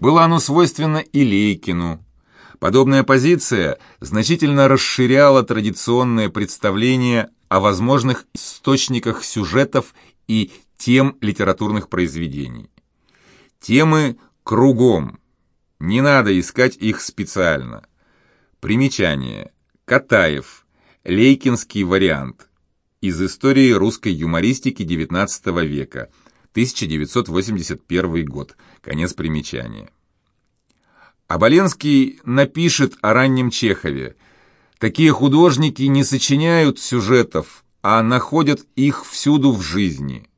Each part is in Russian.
Было оно свойственно и Лейкину. Подобная позиция значительно расширяла традиционное представление о возможных источниках сюжетов и тем литературных произведений. Темы кругом. Не надо искать их специально. Примечание. Катаев. Лейкинский вариант. Из истории русской юмористики XIX века. 1981 год. Конец примечания. Оболенский напишет о раннем Чехове. Такие художники не сочиняют сюжетов, а находят их всюду в жизни.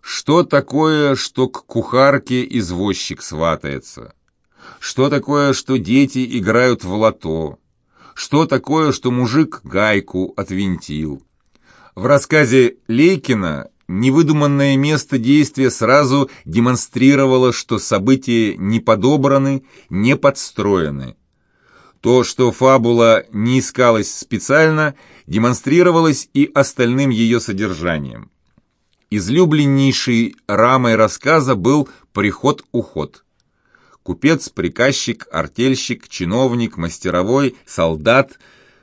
Что такое, что к кухарке извозчик сватается? Что такое, что дети играют в лото? Что такое, что мужик гайку отвинтил? В рассказе Лейкина невыдуманное место действия сразу демонстрировало, что события не подобраны, не подстроены. То, что фабула не искалась специально, демонстрировалось и остальным ее содержанием. Излюбленнейшей рамой рассказа был приход-уход. Купец, приказчик, артельщик, чиновник, мастеровой, солдат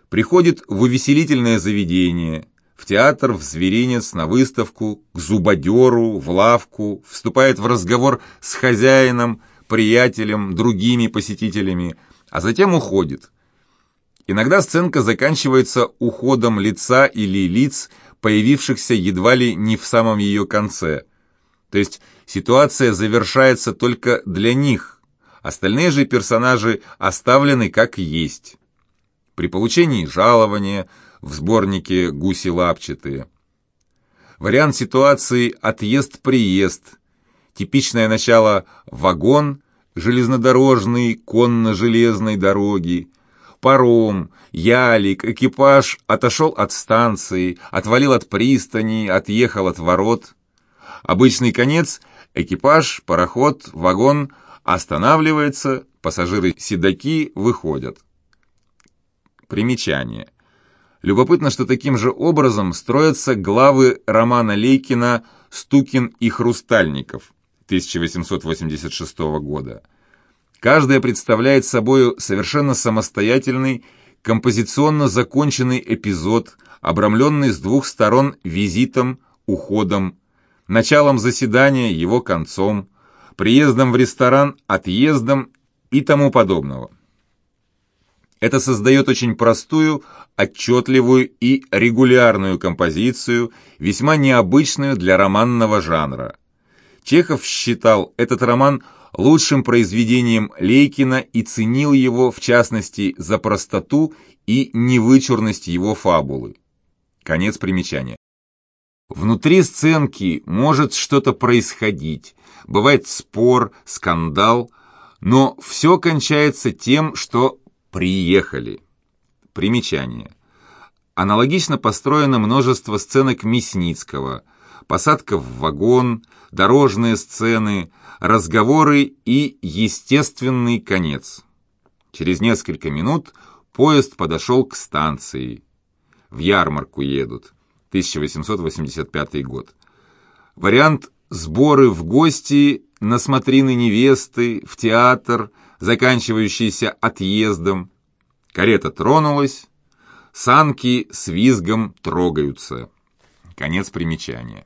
приходит в увеселительное заведение, в театр, в зверинец, на выставку, к зубодеру, в лавку, вступает в разговор с хозяином, приятелем, другими посетителями, а затем уходит. Иногда сценка заканчивается уходом лица или лиц, появившихся едва ли не в самом ее конце. То есть ситуация завершается только для них – Остальные же персонажи оставлены как есть. При получении жалования в сборнике «Гуси лапчатые». Вариант ситуации «отъезд-приезд». Типичное начало «вагон», железнодорожный, конно-железной дороги, паром, ялик, экипаж отошел от станции, отвалил от пристани, отъехал от ворот. Обычный конец – экипаж, пароход, вагон – Останавливается, пассажиры-седаки выходят. Примечание. Любопытно, что таким же образом строятся главы романа Лейкина «Стукин и Хрустальников» 1886 года. Каждая представляет собой совершенно самостоятельный, композиционно законченный эпизод, обрамленный с двух сторон визитом, уходом, началом заседания, его концом, приездом в ресторан, отъездом и тому подобного. Это создает очень простую, отчетливую и регулярную композицию, весьма необычную для романного жанра. Чехов считал этот роман лучшим произведением Лейкина и ценил его, в частности, за простоту и невычурность его фабулы. Конец примечания. Внутри сценки может что-то происходить, бывает спор, скандал, но все кончается тем, что приехали. Примечание. Аналогично построено множество сценок Мясницкого, посадка в вагон, дорожные сцены, разговоры и естественный конец. Через несколько минут поезд подошел к станции. В ярмарку едут. 1885 год. Вариант «Сборы в гости на смотрины невесты, в театр», заканчивающийся отъездом. Карета тронулась, санки с визгом трогаются. Конец примечания.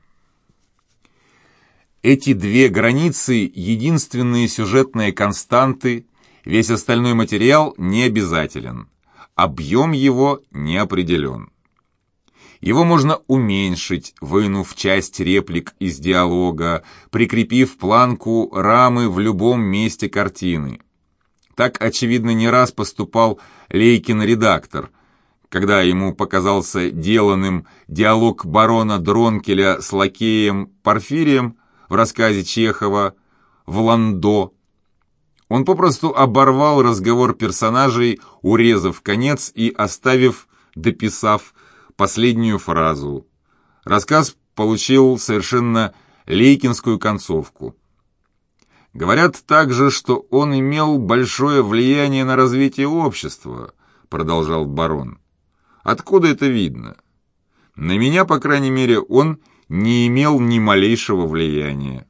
Эти две границы – единственные сюжетные константы, весь остальной материал не обязателен, объем его не определен. Его можно уменьшить, вынув часть реплик из диалога, прикрепив планку рамы в любом месте картины. Так, очевидно, не раз поступал Лейкин-редактор, когда ему показался деланным диалог барона Дронкеля с лакеем Порфирием в рассказе Чехова «В Ландо». Он попросту оборвал разговор персонажей, урезав конец и оставив, дописав, последнюю фразу. Рассказ получил совершенно лейкинскую концовку. Говорят также, что он имел большое влияние на развитие общества, продолжал барон. Откуда это видно? На меня, по крайней мере, он не имел ни малейшего влияния.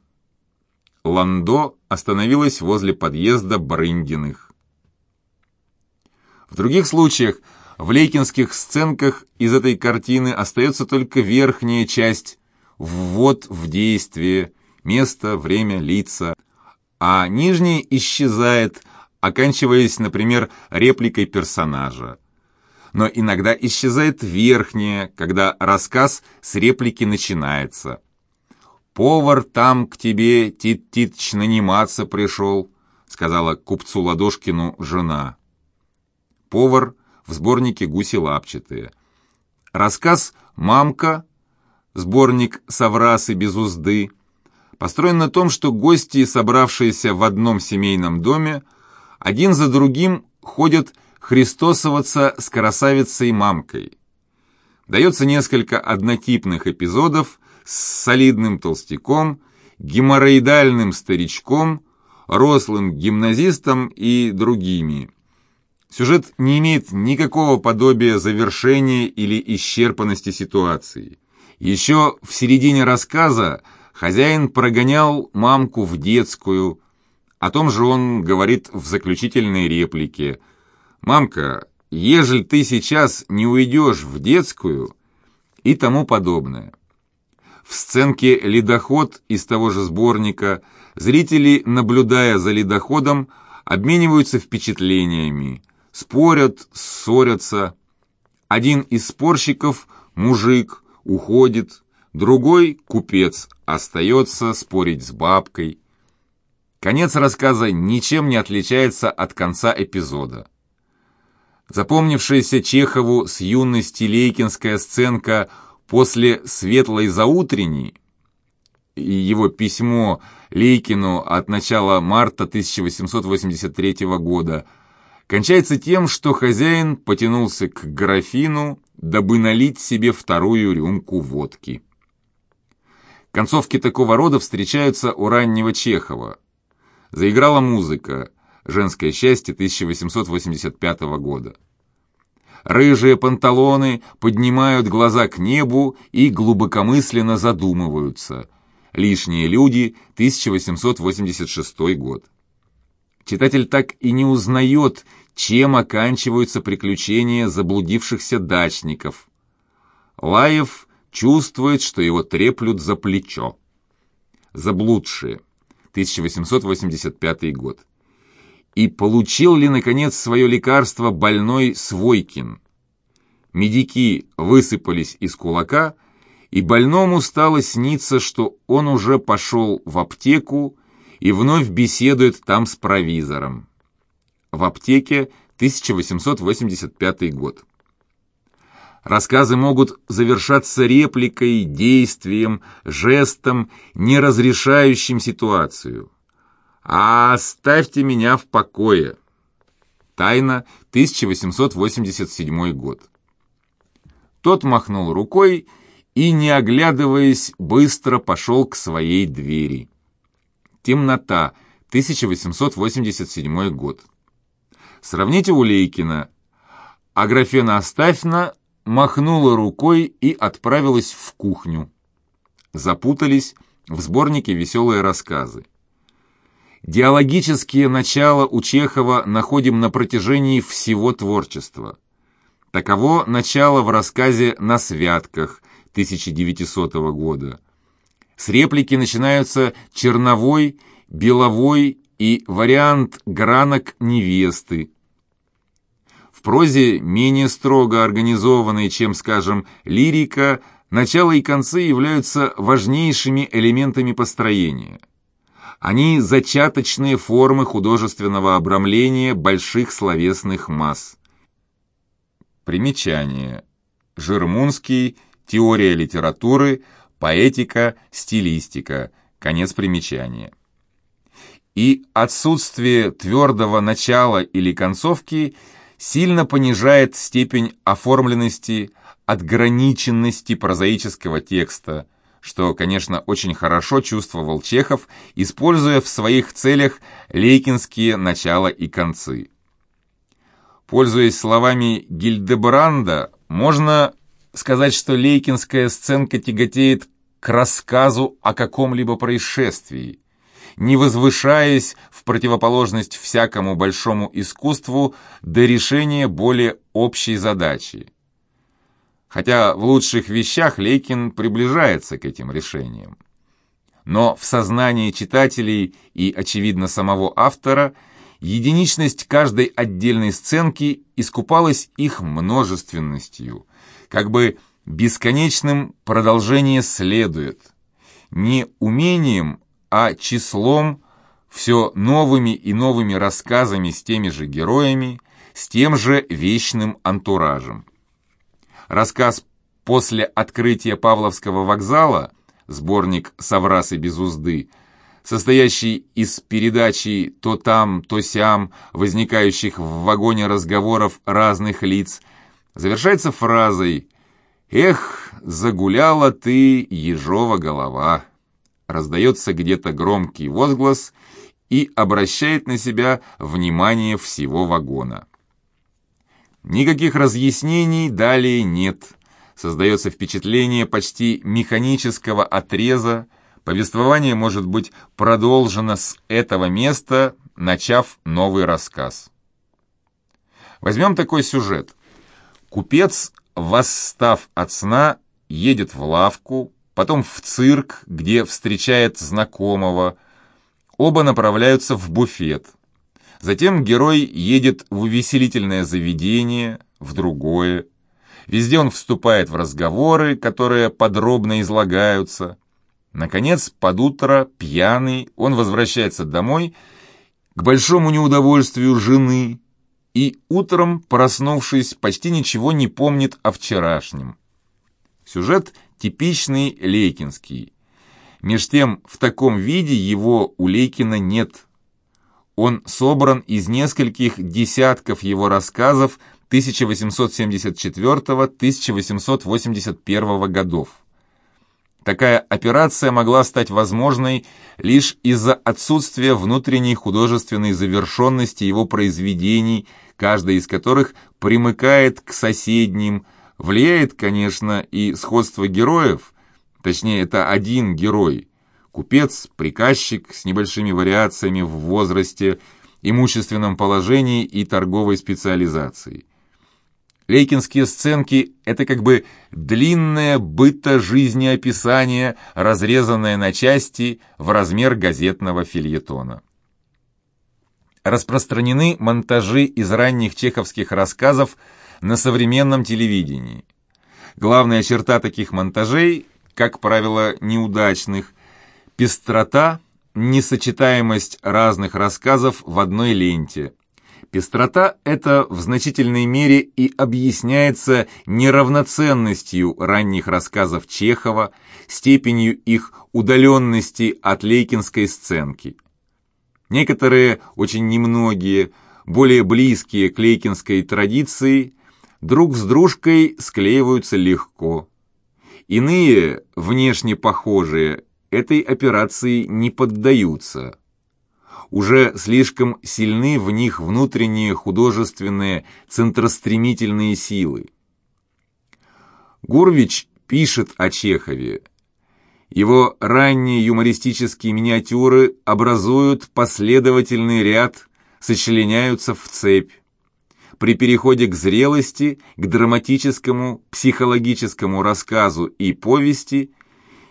Ландо остановилась возле подъезда Брындиных. В других случаях в лейкинских сценках из этой картины остается только верхняя часть, ввод в действие, место, время, лица, а нижняя исчезает, оканчиваясь, например, репликой персонажа. Но иногда исчезает верхняя, когда рассказ с реплики начинается. «Повар там к тебе, Тит-Титыч, наниматься пришел», сказала купцу Ладошкину жена. Повар в сборнике «Гуси лапчатые». Рассказ «Мамка», сборник «Соврасы без узды», построен на том, что гости, собравшиеся в одном семейном доме, один за другим ходят христосоваться с красавицей-мамкой. Дается несколько однотипных эпизодов с солидным толстяком, геморроидальным старичком, рослым гимназистом и другими. Сюжет не имеет никакого подобия завершения или исчерпанности ситуации. Еще в середине рассказа хозяин прогонял мамку в детскую. О том же он говорит в заключительной реплике. «Мамка, ежели ты сейчас не уйдешь в детскую» и тому подобное. В сценке «Ледоход» из того же сборника зрители, наблюдая за ледоходом, обмениваются впечатлениями, спорят, ссорятся. Один из спорщиков, мужик, уходит, другой, купец, остается спорить с бабкой. Конец рассказа ничем не отличается от конца эпизода. Запомнившаяся Чехову с юности лейкинская сценка после «Светлой заутренней» и его письмо Лейкину от начала марта 1883 года кончается тем, что хозяин потянулся к графину, дабы налить себе вторую рюмку водки. Концовки такого рода встречаются у раннего Чехова. Заиграла музыка «Женское счастье» 1885 года. Рыжие панталоны поднимают глаза к небу и глубокомысленно задумываются. Лишние люди, 1886 год. Читатель так и не узнает, чем оканчиваются приключения заблудившихся дачников. Лаев чувствует, что его треплют за плечо. Заблудшие. 1885 год. И получил ли, наконец, свое лекарство больной Свойкин? Медики высыпались из кулака, и больному стало сниться, что он уже пошел в аптеку и вновь беседует там с провизором. В аптеке 1885 год. Рассказы могут завершаться репликой, действием, жестом, не разрешающим ситуацию. «А оставьте меня в покое!» Тайна, 1887 год. Тот махнул рукой и, не оглядываясь, быстро пошел к своей двери. Темнота, 1887 год. Сравните у Лейкина. Аграфена Астафьевна махнула рукой и отправилась в кухню. Запутались в сборнике «Веселые рассказы». Диалогические начала у Чехова находим на протяжении всего творчества. Таково начало в рассказе «На святках» 1900 года. С реплики начинаются черновой, беловой и вариант гранок невесты. Прозе, менее строго организованной, чем, скажем, лирика, начало и концы являются важнейшими элементами построения – они зачаточные формы художественного обрамления больших словесных масс. Примечание. Жермунский. Теория литературы. Поэтика. Стилистика. Конец примечания. И отсутствие твердого начала или концовки сильно понижает степень оформленности, отграниченности прозаического текста – что, конечно, очень хорошо чувствовал Чехов, используя в своих целях лейкинские начала и концы. Пользуясь словами Гильдебранда, можно сказать, что лейкинская сценка тяготеет к рассказу о каком-либо происшествии, не возвышаясь противоположность всякому большому искусству до решения более общей задачи. Хотя в лучших вещах Лейкин приближается к этим решениям. Но в сознании читателей и, очевидно, самого автора единичность каждой отдельной сценки искупалась их множественностью, как бы бесконечным продолжение следует, не умением, а числом, все новыми и новыми рассказами с теми же героями, с тем же вечным антуражем. Рассказ «После открытия Павловского вокзала» сборник «Соврасы без узды», состоящий из передачи то там, то сям, возникающих в вагоне разговоров разных лиц, завершается фразой «Эх, загуляла ты, ежова голова!» Раздается где-то громкий возглас и обращает на себя внимание всего вагона. Никаких разъяснений далее нет – создается впечатление почти механического отреза, повествование может быть продолжено с этого места, начав новый рассказ. Возьмем такой сюжет. Купец, восстав от сна, едет в лавку, потом в цирк, где встречает знакомого. Оба направляются в буфет. Затем герой едет в увеселительное заведение, в другое. Везде он вступает в разговоры, которые подробно излагаются. Наконец, под утро, пьяный, он возвращается домой к большому неудовольствию жены и утром, проснувшись, почти ничего не помнит о вчерашнем. Сюжет типичный лейкинский. Меж тем, в таком виде его у Лейкина нет. Он собран из нескольких десятков его рассказов 1874-1881 годов. Такая операция могла стать возможной лишь из-за отсутствия внутренней художественной завершенности его произведений, каждая из которых примыкает к соседним, влияет, конечно, и сходство героев, точнее, это один герой, купец, приказчик с небольшими вариациями в возрасте, имущественном положении и торговой специализации. Лейкинские сценки – это как бы длинное быто-жизнеописание, разрезанное на части в размер газетного фильетона. Распространены монтажи из ранних чеховских рассказов на современном телевидении. Главная черта таких монтажей, как правило, неудачных – пестрота, несочетаемость разных рассказов в одной ленте – Пестрота это в значительной мере и объясняется неравноценностью ранних рассказов Чехова, степенью их удаленности от лейкинской сценки. Некоторые, очень немногие, более близкие к лейкинской традиции, друг с дружкой склеиваются легко. Иные, внешне похожие, этой операции не поддаются – уже слишком сильны в них внутренние художественные центростремительные силы. Гурвич пишет о Чехове. Его ранние юмористические миниатюры образуют последовательный ряд, сочленяются в цепь. При переходе к зрелости, к драматическому, психологическому рассказу и повести,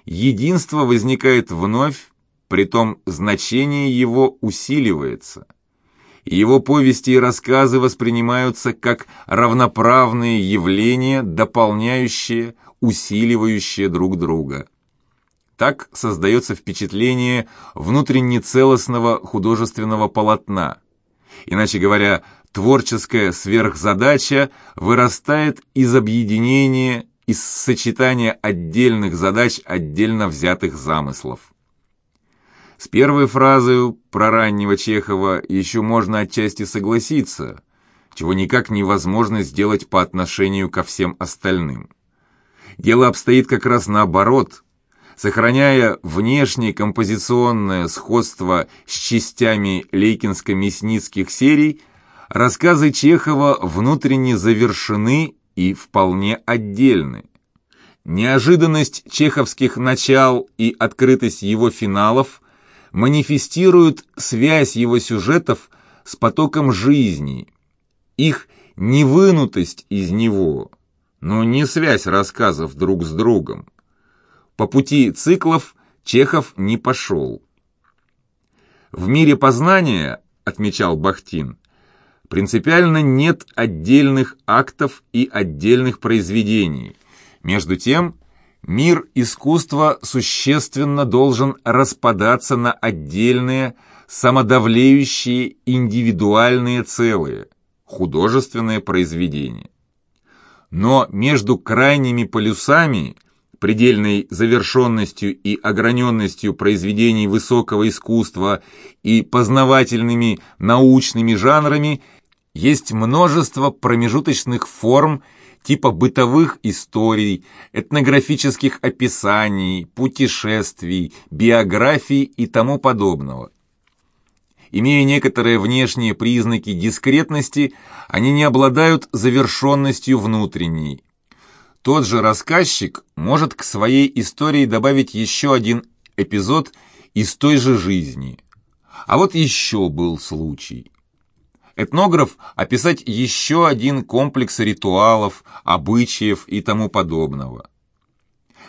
единство возникает вновь притом значение его усиливается. Его повести и рассказы воспринимаются как равноправные явления, дополняющие, усиливающие друг друга. Так создается впечатление внутренне целостного художественного полотна. Иначе говоря, творческая сверхзадача вырастает из объединения, из сочетания отдельных задач отдельно взятых замыслов. С первой фразой про раннего Чехова еще можно отчасти согласиться, чего никак невозможно сделать по отношению ко всем остальным. Дело обстоит как раз наоборот. Сохраняя внешнее композиционное сходство с частями лейкинско-мясницких серий, рассказы Чехова внутренне завершены и вполне отдельны. Неожиданность чеховских начал и открытость его финалов манифестируют связь его сюжетов с потоком жизни, их невынутость из него, но не связь рассказов друг с другом. По пути циклов Чехов не пошел. В мире познания, отмечал Бахтин, принципиально нет отдельных актов и отдельных произведений. Между тем, мир искусства существенно должен распадаться на отдельные, самодавлеющие индивидуальные целые, художественные произведения. Но между крайними полюсами, предельной завершенностью и ограненностью произведений высокого искусства и познавательными научными жанрами есть множество промежуточных форм типа бытовых историй, этнографических описаний, путешествий, биографий и тому подобного. Имея некоторые внешние признаки дискретности, они не обладают завершенностью внутренней. Тот же рассказчик может к своей истории добавить еще один эпизод из той же жизни. А вот еще был случай. Этнограф описать еще один комплекс ритуалов, обычаев и тому подобного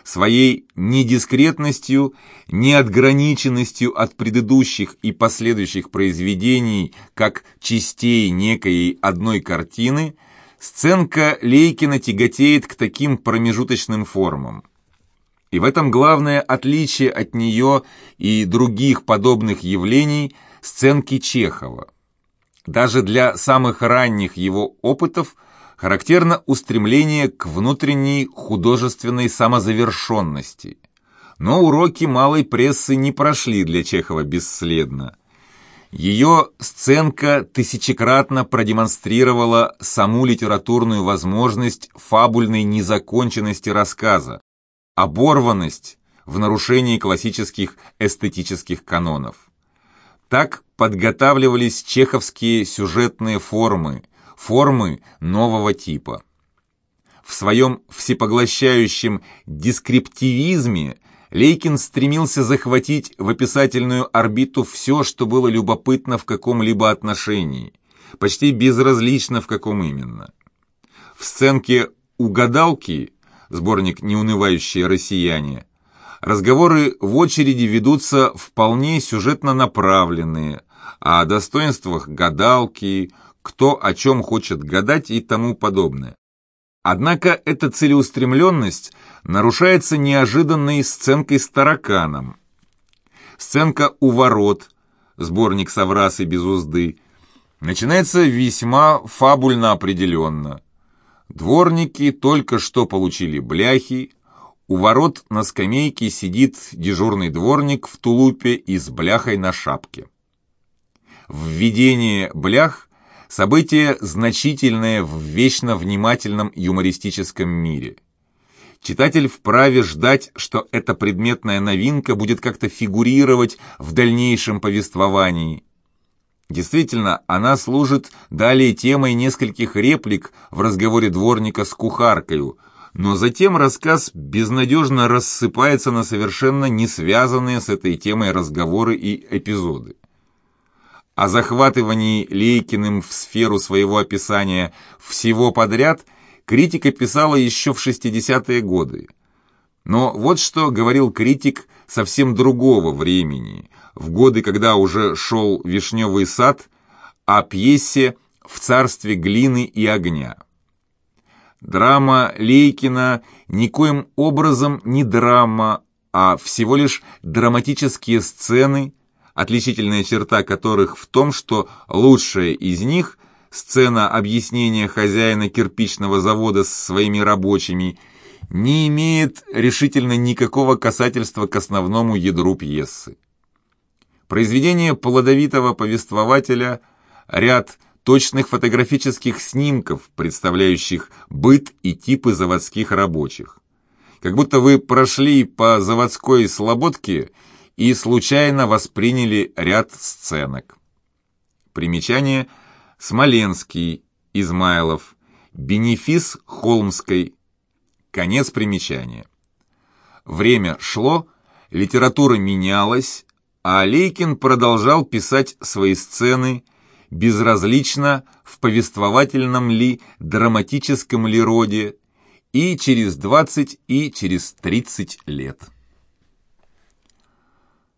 своей недискретностью, неотграниченностью от предыдущих и последующих произведений как частей некой одной картины, сценка Лейкина тяготеет к таким промежуточным формам. И в этом главное отличие от нее и других подобных явлений сценки Чехова. Даже для самых ранних его опытов характерно устремление к внутренней художественной самозавершенности. Но уроки малой прессы не прошли для Чехова бесследно. Ее сценка тысячекратно продемонстрировала саму литературную возможность фабульной незаконченности рассказа, оборванность в нарушении классических эстетических канонов. Так подготавливались чеховские сюжетные формы – формы нового типа. В своем всепоглощающем дескриптивизме Лейкин стремился захватить в описательную орбиту все, что было любопытно в каком-либо отношении, почти безразлично в каком именно. В сценке «Угадалки» сборник «Неунывающие россияне» разговоры в очереди ведутся вполне сюжетно направленные, о достоинствах гадалки, кто о чем хочет гадать и тому подобное. Однако эта целеустремленность нарушается неожиданной сценкой с тараканом. Сценка «У ворот», сборник «Соврасы без узды», начинается весьма фабульно определенно. Дворники только что получили бляхи, у ворот на скамейке сидит дежурный дворник в тулупе и с бляхой на шапке. Введение блях Событие значительное в вечно внимательном юмористическом мире. Читатель вправе ждать, что эта предметная новинка будет как-то фигурировать в дальнейшем повествовании. Действительно, она служит далее темой нескольких реплик в разговоре дворника с кухаркою, но затем рассказ безнадежно рассыпается на совершенно не связанные с этой темой разговоры и эпизоды. О захватывании Лейкиным в сферу своего описания всего подряд критика писала еще в 60-е годы. Но вот что говорил критик совсем другого времени, в годы, когда уже шел «Вишневый сад», о пьесе «В царстве глины и огня». Драма Лейкина никоим образом не драма, а всего лишь драматические сцены – отличительная черта которых в том, что лучшая из них – сцена объяснения хозяина кирпичного завода с своими рабочими – не имеет решительно никакого касательства к основному ядру пьесы. Произведение плодовитого повествователя – ряд точных фотографических снимков, представляющих быт и типы заводских рабочих. Как будто вы прошли по заводской слободке – и случайно восприняли ряд сценок. Примечание Смоленский, Измайлов, Бенефис Холмской. Конец примечания. Время шло, литература менялась, а Алейкин продолжал писать свои сцены, безразлично в повествовательном ли, драматическом ли роде, и через 20, и через 30 лет.